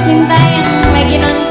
dedek yang lagi nonton